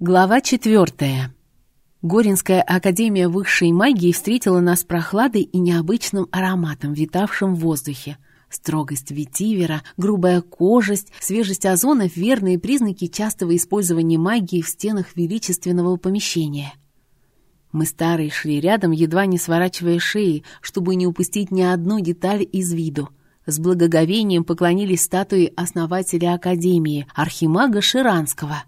Глава четвертая. Горинская академия высшей магии встретила нас прохладой и необычным ароматом, витавшим в воздухе. Строгость ветивера, грубая кожесть, свежесть озона — верные признаки частого использования магии в стенах величественного помещения. Мы старые шли рядом, едва не сворачивая шеи, чтобы не упустить ни одну деталь из виду. С благоговением поклонились статуи основателя Академии, архимага Ширанского —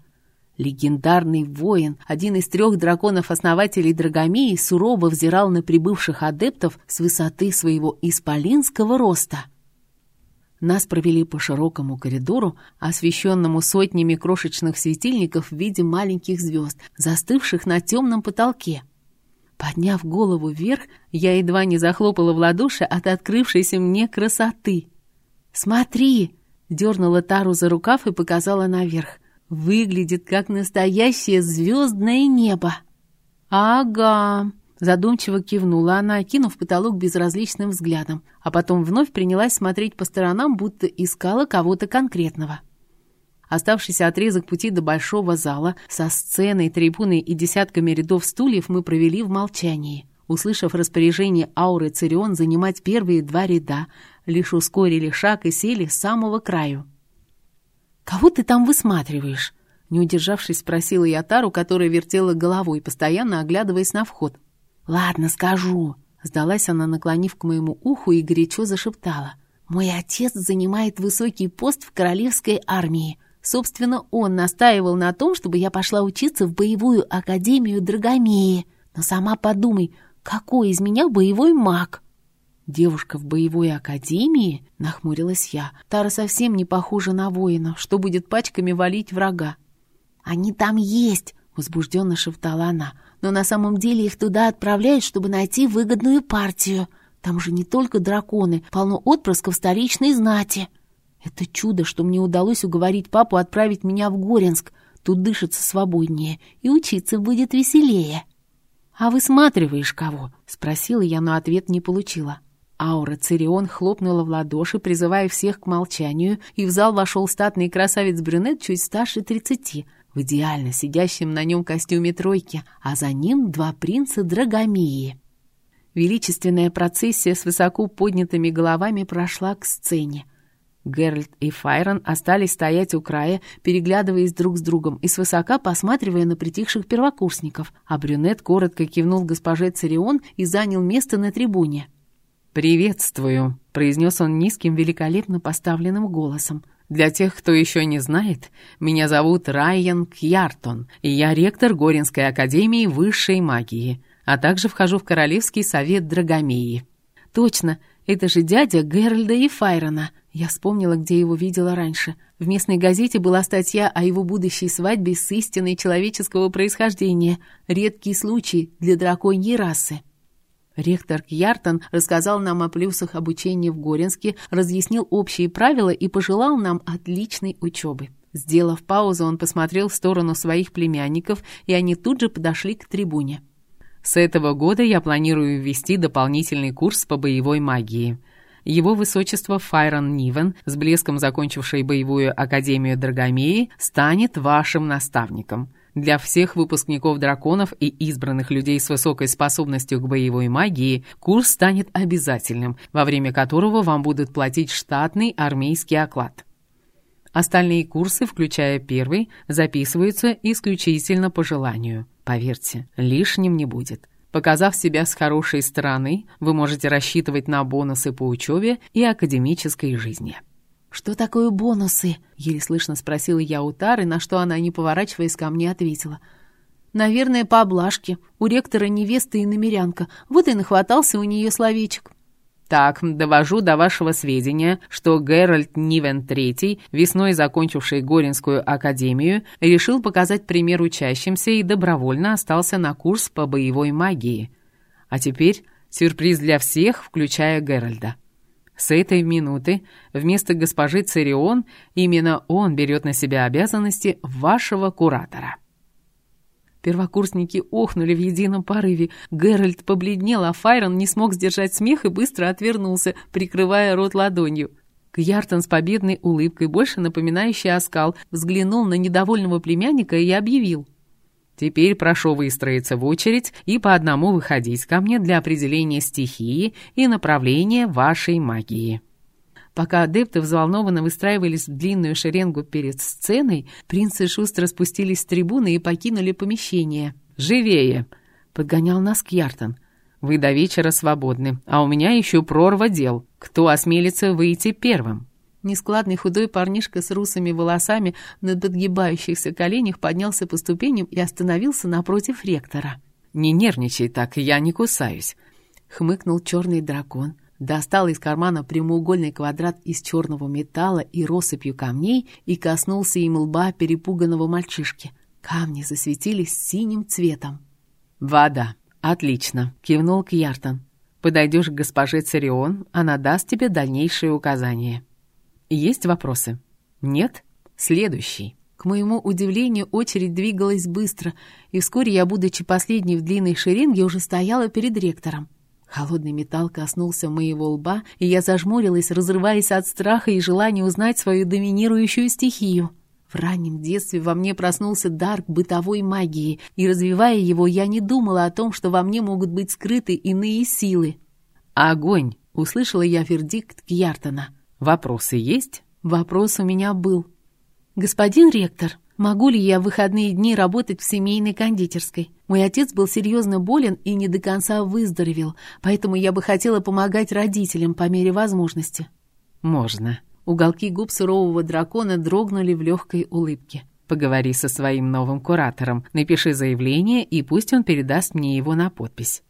Легендарный воин, один из трех драконов-основателей Драгомеи, сурово взирал на прибывших адептов с высоты своего исполинского роста. Нас провели по широкому коридору, освещенному сотнями крошечных светильников в виде маленьких звезд, застывших на темном потолке. Подняв голову вверх, я едва не захлопала в ладоши от открывшейся мне красоты. «Смотри!» — дернула Тару за рукав и показала наверх. Выглядит как настоящее звездное небо. Ага, задумчиво кивнула она, окинув потолок безразличным взглядом, а потом вновь принялась смотреть по сторонам, будто искала кого-то конкретного. Оставшийся отрезок пути до большого зала со сценой, трибуной и десятками рядов стульев мы провели в молчании. Услышав распоряжение ауры Цирион занимать первые два ряда, лишь ускорили шаг и сели с самого краю. «Кого ты там высматриваешь?» Не удержавшись, спросила я Тару, которая вертела головой, постоянно оглядываясь на вход. «Ладно, скажу», — сдалась она, наклонив к моему уху и горячо зашептала. «Мой отец занимает высокий пост в королевской армии. Собственно, он настаивал на том, чтобы я пошла учиться в боевую академию Драгомеи. Но сама подумай, какой из меня боевой маг?» «Девушка в боевой академии?» — нахмурилась я. «Тара совсем не похожа на воина, что будет пачками валить врага». «Они там есть!» — возбужденно шептала она. «Но на самом деле их туда отправляют, чтобы найти выгодную партию. Там же не только драконы, полно отпрысков столичной знати. Это чудо, что мне удалось уговорить папу отправить меня в Горенск. Тут дышится свободнее, и учиться будет веселее». «А высматриваешь кого?» — спросила я, но ответ не получила. Аура Цирион хлопнула в ладоши, призывая всех к молчанию, и в зал вошел статный красавец-брюнет чуть старше тридцати, в идеально сидящем на нем костюме тройки, а за ним два принца Драгомии. Величественная процессия с высоко поднятыми головами прошла к сцене. Геральт и Файрон остались стоять у края, переглядываясь друг с другом и свысока посматривая на притихших первокурсников, а брюнет коротко кивнул госпоже Цирион и занял место на трибуне. «Приветствую», — произнес он низким, великолепно поставленным голосом. «Для тех, кто еще не знает, меня зовут Райан Кьяртон, и я ректор Горинской академии высшей магии, а также вхожу в Королевский совет Драгомеи». «Точно, это же дядя Геральда и Файрона», я вспомнила, где его видела раньше. В местной газете была статья о его будущей свадьбе с истиной человеческого происхождения. Редкий случай для драконьей расы. Ректор Кьяртон рассказал нам о плюсах обучения в Горенске, разъяснил общие правила и пожелал нам отличной учебы. Сделав паузу, он посмотрел в сторону своих племянников, и они тут же подошли к трибуне. «С этого года я планирую ввести дополнительный курс по боевой магии. Его высочество Файрон Нивен, с блеском закончивший боевую академию Драгомеи, станет вашим наставником». Для всех выпускников драконов и избранных людей с высокой способностью к боевой магии курс станет обязательным, во время которого вам будут платить штатный армейский оклад. Остальные курсы, включая первый, записываются исключительно по желанию. Поверьте, лишним не будет. Показав себя с хорошей стороны, вы можете рассчитывать на бонусы по учебе и академической жизни. «Что такое бонусы?» — еле слышно спросила я у Тары, на что она, не поворачиваясь ко мне, ответила. «Наверное, по облажке. У ректора невеста и намерянка. Вот и нахватался у нее словечек». Так, довожу до вашего сведения, что Геральт Нивен III, весной закончивший Горинскую академию, решил показать пример учащимся и добровольно остался на курс по боевой магии. А теперь сюрприз для всех, включая Геральда. С этой минуты вместо госпожи Цирион именно он берет на себя обязанности вашего куратора. Первокурсники охнули в едином порыве. Геральт побледнел, а Файрон не смог сдержать смех и быстро отвернулся, прикрывая рот ладонью. Кьяртон с победной улыбкой, больше напоминающей оскал, взглянул на недовольного племянника и объявил. Теперь прошу выстроиться в очередь и по одному выходить ко мне для определения стихии и направления вашей магии». Пока адепты взволнованно выстраивались в длинную шеренгу перед сценой, принцы шустро спустились с трибуны и покинули помещение. «Живее!» — подгонял нас Кьяртон. «Вы до вечера свободны, а у меня еще прорва дел. Кто осмелится выйти первым?» Нескладный худой парнишка с русыми волосами на подгибающихся коленях поднялся по ступеням и остановился напротив ректора. «Не нервничай так, я не кусаюсь», — хмыкнул черный дракон, достал из кармана прямоугольный квадрат из черного металла и россыпью камней и коснулся им лба перепуганного мальчишки. Камни засветились синим цветом. «Вода. Отлично», — кивнул Кьяртон. «Подойдешь к госпоже Царион, она даст тебе дальнейшие указания». Есть вопросы? Нет? Следующий. К моему удивлению, очередь двигалась быстро, и вскоре я, будучи последней в длинной шеренге, уже стояла перед ректором. Холодный металл коснулся моего лба, и я зажмурилась, разрываясь от страха и желания узнать свою доминирующую стихию. В раннем детстве во мне проснулся дар бытовой магии, и, развивая его, я не думала о том, что во мне могут быть скрыты иные силы. «Огонь!» — услышала я вердикт Кьяртона — Вопросы есть? Вопрос у меня был. Господин ректор, могу ли я в выходные дни работать в семейной кондитерской? Мой отец был серьезно болен и не до конца выздоровел, поэтому я бы хотела помогать родителям по мере возможности. Можно. Уголки губ сурового дракона дрогнули в легкой улыбке. Поговори со своим новым куратором, напиши заявление, и пусть он передаст мне его на подпись.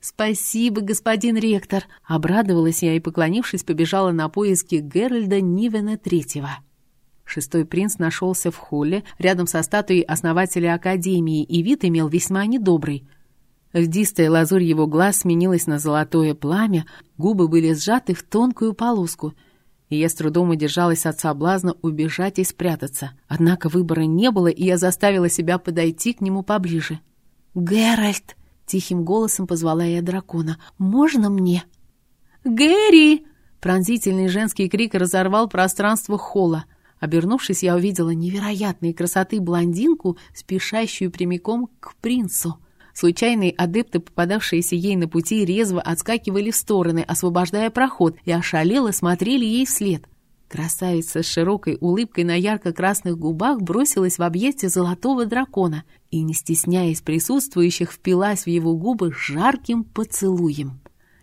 «Спасибо, господин ректор!» Обрадовалась я и, поклонившись, побежала на поиски Геральда Нивена Третьего. Шестой принц нашелся в холле, рядом со статуей основателя Академии, и вид имел весьма недобрый. Льдистая лазурь его глаз сменилась на золотое пламя, губы были сжаты в тонкую полоску, и я с трудом удержалась от соблазна убежать и спрятаться. Однако выбора не было, и я заставила себя подойти к нему поближе. «Геральт!» Тихим голосом позвала я дракона. «Можно мне?» «Гэри!» Пронзительный женский крик разорвал пространство холла. Обернувшись, я увидела невероятной красоты блондинку, спешащую прямиком к принцу. Случайные адепты, попадавшиеся ей на пути, резво отскакивали в стороны, освобождая проход, и ошалело смотрели ей вслед. Красавица с широкой улыбкой на ярко-красных губах бросилась в объятия золотого дракона и, не стесняясь присутствующих, впилась в его губы жарким поцелуем.